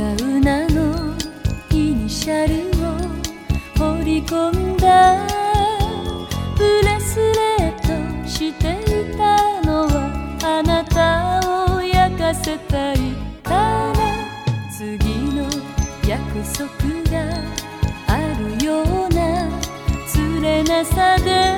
う名のイニシャルを彫り込んだ。ブレスレットしていたのはあなたを焼かせたい。ただ次の約束があるような。連れなさで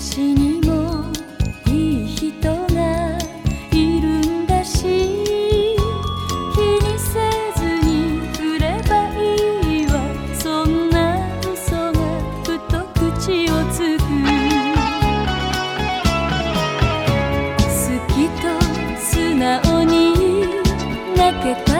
私にもいい人がいるんだし気にせずにくればいいわ。そんな嘘がふと口をつく。好きと素直に泣けた